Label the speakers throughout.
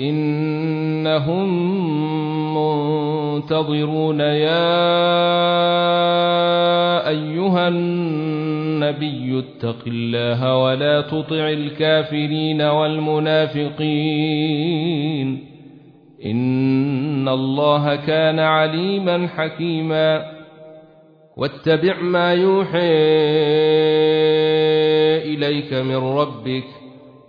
Speaker 1: إنهم منتظرون يا أيها النبي اتق الله ولا تطع الكافرين والمنافقين إن الله كان عليما حكيما واتبع ما يوحي إليك من ربك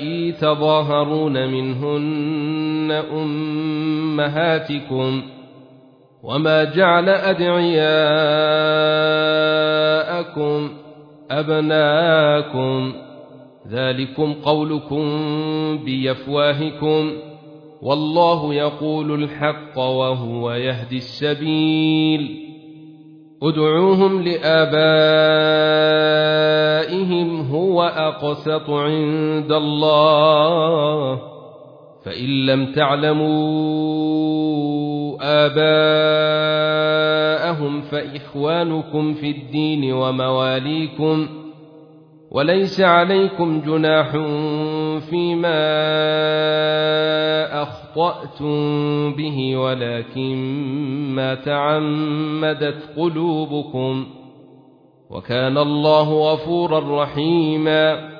Speaker 1: اللائي تظاهرون منهن امهاتكم وما جعل ادعياءكم ابناءكم ذلكم قولكم بافواهكم والله يقول الحق وهو يهدي السبيل ادعوهم لابائهم هو اقسط عند الله فان لم تعلموا اباءهم فاخوانكم في الدين ومواليكم وليس عليكم جناح فيما أخطأتم به ولكن ما تعمدت قلوبكم وكان الله غفورا رحيما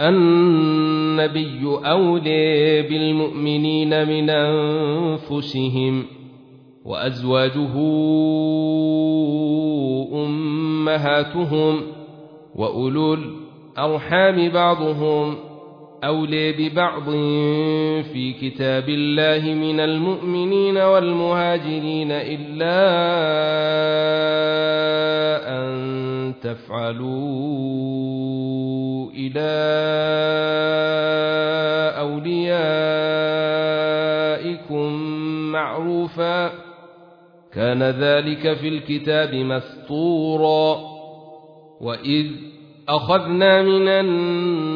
Speaker 1: النبي أولي بالمؤمنين من أنفسهم وأزواجه أمهاتهم وأولو الأرحام بعضهم أولي ببعض في كتاب الله من المؤمنين والمهاجرين إلا أن تفعلوا إلى أوليائكم معروفا كان ذلك في الكتاب مسطورا وإذ أخذنا من الناس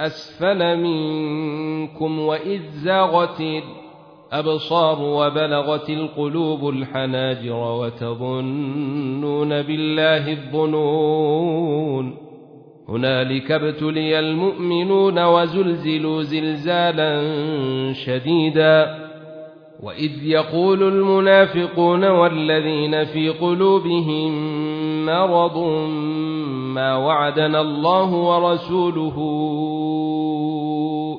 Speaker 1: أسفل منكم وإذ زاغت الأبصار وبلغت القلوب الحناجر وتظنون بالله الظنون هنالك ابتلي المؤمنون وزلزلوا زلزالا شديدا وإذ يقول المنافقون والذين في قلوبهم مرض ما وعدنا الله ورسوله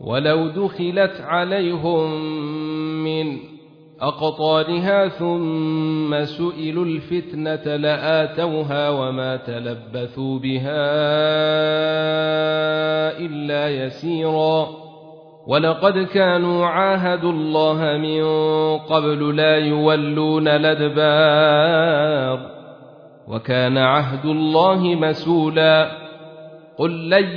Speaker 1: ولو دخلت عليهم من أقطارها ثم سئلوا الفتنة لاتوها وما تلبثوا بها إلا يسيرا ولقد كانوا عاهدوا الله من قبل لا يولون الادبار وكان عهد الله مسولا قل لن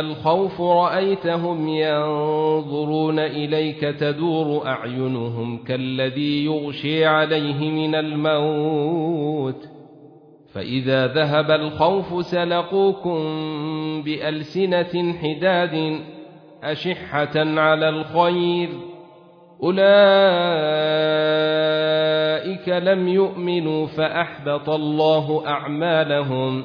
Speaker 1: الخوف رأيتهم ينظرون إليك تدور أعينهم كالذي يغشي عليه من الموت فإذا ذهب الخوف سلقوكم بألسنة حداد أشحة على الخير أولئك لم يؤمنوا فأحبط الله أعمالهم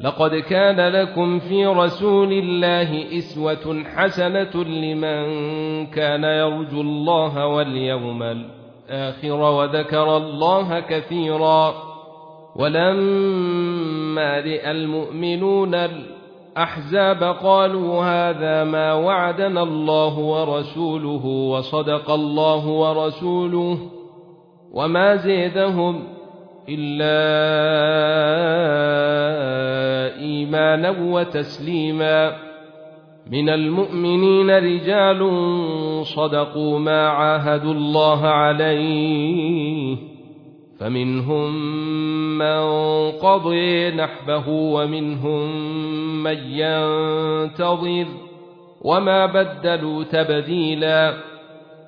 Speaker 1: لقد كان لكم في رسول الله إسوة حسنة لمن كان يرجو الله واليوم الآخر وذكر الله كثيرا ولما رئ المؤمنون الأحزاب قالوا هذا ما وعدنا الله ورسوله وصدق الله ورسوله وما زيدهم إلا إيمانا وتسليما من المؤمنين رجال صدقوا ما عاهدوا الله عليه فمنهم من قضي نحبه ومنهم من ينتظر وما بدلوا تبديلا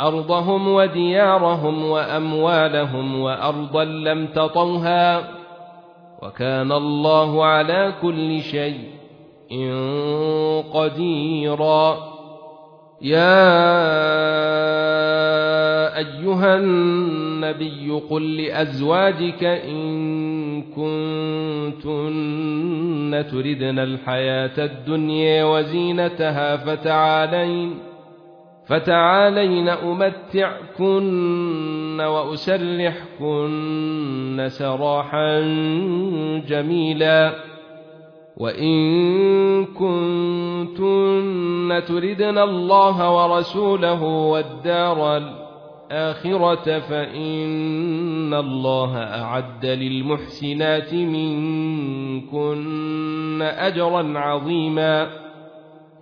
Speaker 1: أرضهم وديارهم وأموالهم وأرضا لم تطوها وكان الله على كل شيء إن قديرا يا أيها النبي قل لأزواجك إن كنتن تردن الحياة الدنيا وزينتها فتعالين فتعالين امتعكن واسرحكن سراحا جميلا وان كنتن تردن الله ورسوله والدار الاخره فان الله اعد للمحسنات منكن اجرا عظيما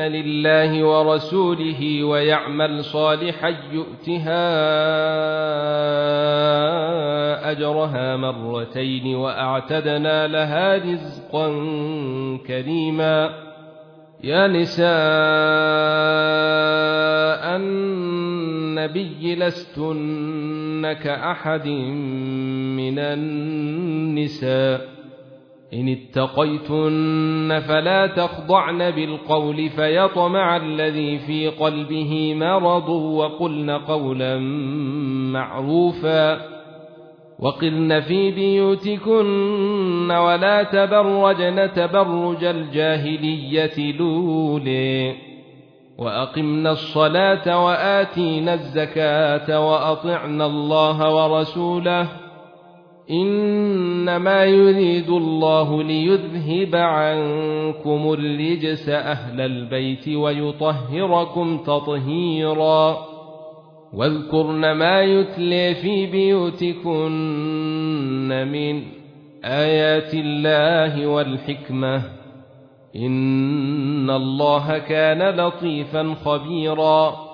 Speaker 1: لله ورسوله ويعمل صالحا يؤتها أجرها مرتين وأعتدنا لها رزقا كريما يا نساء النبي لستن كأحد من النساء إن اتقيتن فلا تخضعن بالقول فيطمع الذي في قلبه مرض وقلن قولا معروفا وقلن في بيوتكن ولا تبرجن تبرج الجاهلية لولي وأقمنا الصلاة وآتينا الزكاة وأطعنا الله ورسوله إنما يريد الله ليذهب عنكم الرجس أهل البيت ويطهركم تطهيرا واذكرن ما يتلي في بيوتكن من آيات الله والحكمة إن الله كان لطيفا خبيرا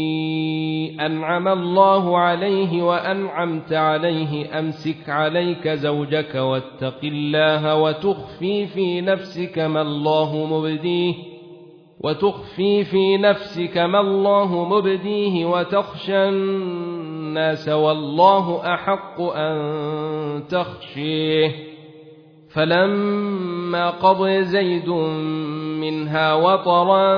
Speaker 1: أنعم الله عليه وأنعمت عليه أمسك عليك زوجك واتق الله وتخفي في نفسك ما الله مبديه وتخفي في نفسك ما الله مبديه وتخشى الناس والله أحق أن تخشيه فلما قضي زيد منها وطرا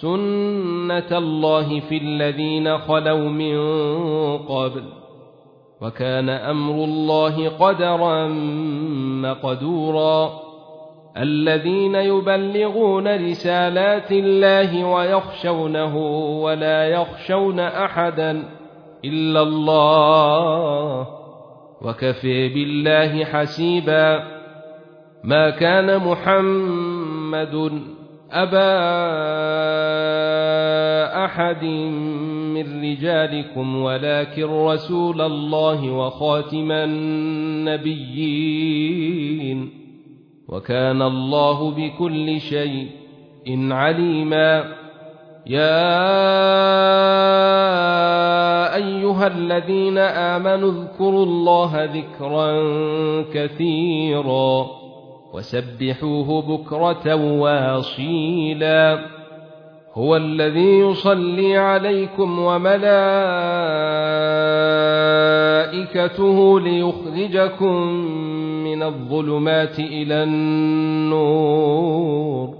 Speaker 1: سنه الله في الذين خلوا من قبل وكان امر الله قدرا مقدورا الذين يبلغون رسالات الله ويخشونه ولا يخشون احدا الا الله وكفي بالله حسيبا ما كان محمد أبا أحد من رجالكم ولكن رسول الله وخاتم النبيين وكان الله بكل شيء إن عليما يا أيها الذين آمنوا اذكروا الله ذكرا كثيرا وسبحوه بكرة واصيلا هو الذي يصلي عليكم وملائكته ليخرجكم من الظلمات إلى النور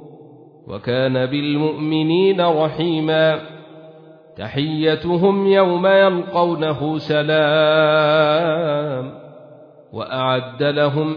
Speaker 1: وكان بالمؤمنين رحيما تحيتهم يوم يلقونه سلام وأعد لهم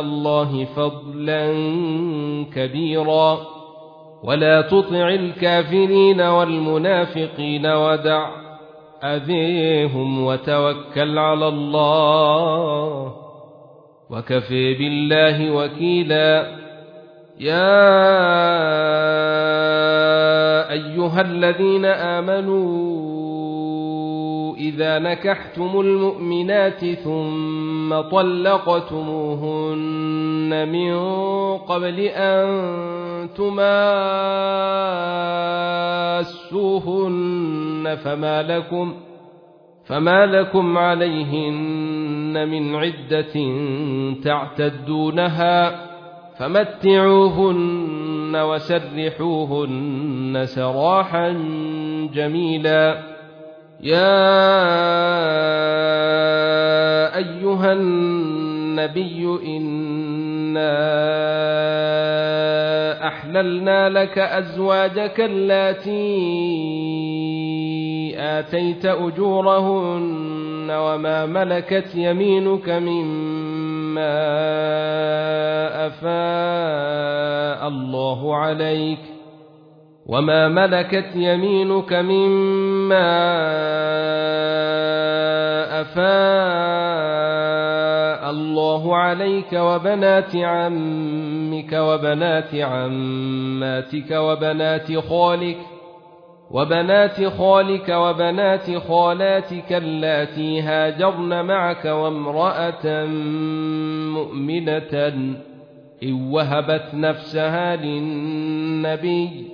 Speaker 1: الله فضلا كبيرا ولا تطع الكافرين والمنافقين ودع أذيهم وتوكل على الله وكفي بالله وكيلا يا أيها الذين آمنوا إذا نكحتم المؤمنات ثم ثم طلقتموهن من قبل أن تماسوهن فما لكم فما لكم عليهن من عدة تعتدونها فمتعوهن وسرحوهن سراحا جميلا يا ايها النبي انا احللنا لك ازواجك اللاتي اتيت اجورهن وما ملكت يمينك مما افاء الله عليك وما ملكت يمينك مما افاء الله عليك وبنات عمك وبنات عماتك وبنات خالك وبنات خالك وبنات خالاتك اللاتي هاجرن معك وامراه مؤمنه ان وهبت نفسها للنبي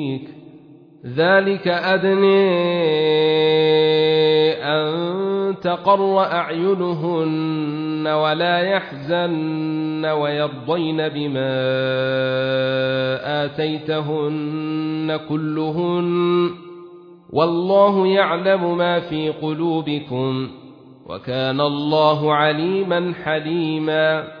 Speaker 1: ذلك أدني أن تقر أعينهن ولا يحزن ويرضين بما آتيتهن كلهن والله يعلم ما في قلوبكم وكان الله عليما حليما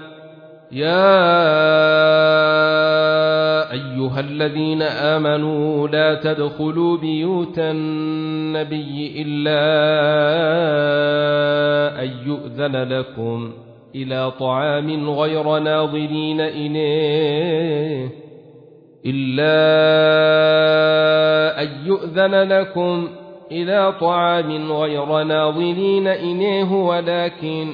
Speaker 1: يا ايها الذين آمنوا لا تدخلوا بيوت النبي إلا أن يؤذن لكم إلى طعام غير ناظرين إليه إلا أن يؤذن لكم إلى طعام غير ناظرين إليه ولكن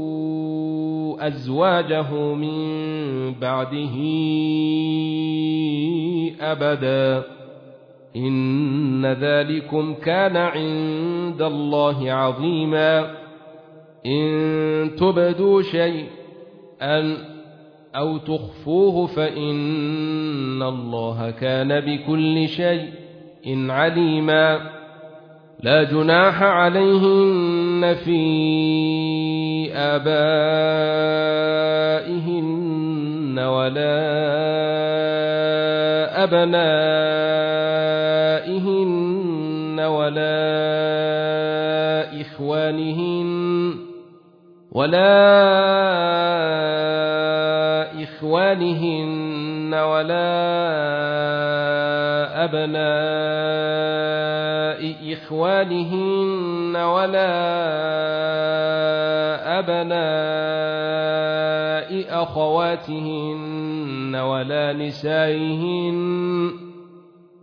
Speaker 1: أزواجه من بعده أبدا إن ذلكم كان عند الله عظيما إن تبدوا شيء أن أو تخفوه فإن الله كان بكل شيء إن عليما لا جناح عليهن في آبائهن ولا أبنائهن ولا إخوانهن ولا إخوانهن ولا أبنائهن إخوانهن ولا أبناء أخواتهن ولا نسائهن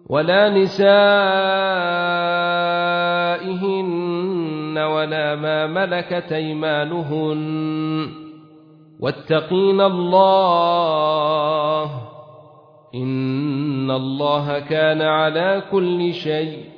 Speaker 1: ولا نسائهن ولا ما ملكت ايمانهن واتقين الله إن الله كان على كل شيء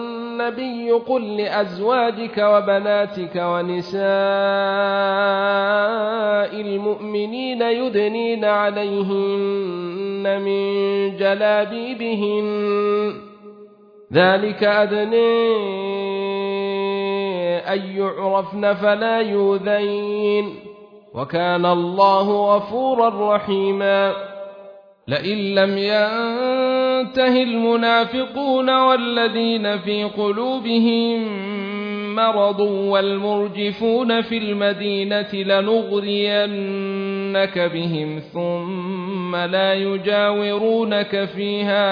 Speaker 1: النبي قل لأزواجك وبناتك ونساء المؤمنين يدنين عليهن من جلابيبهن ذلك أدني أن يعرفن فلا يوذين وكان الله غفورا رحيما لئن لم ينفع ينته المنافقون والذين في قلوبهم مرض والمرجفون في ا ل م د ي ن ة لنغرينك بهم ثم لا يجاورونك فيها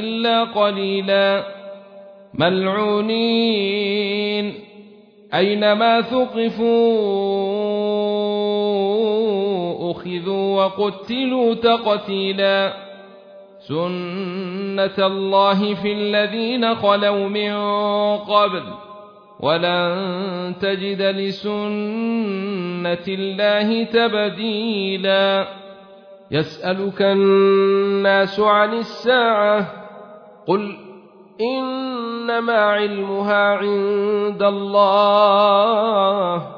Speaker 1: إ ل ا قليلا ملعونين أ ي ن م ا ثقفوا أخذوا وقتلوا تقتيلا ة الله في الذين خلوا من قبل ولن تجد ة الله تبديلا يسالك الناس عن الساعه قل انما علمها عند الله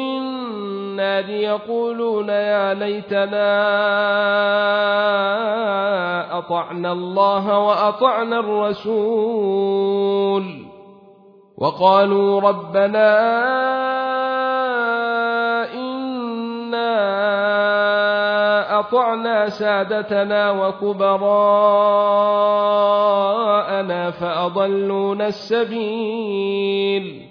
Speaker 1: النار يقولون يا ليتنا أطعنا الله وأطعنا الرسول وقالوا ربنا إنا أطعنا سادتنا وكبراءنا فأضلونا السبيل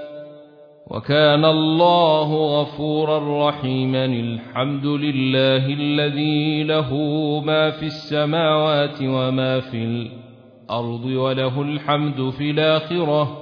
Speaker 1: وكان الله غفورا رحيما الحمد لله الذي له ما في السماوات وما في الأرض وله الحمد في الآخرة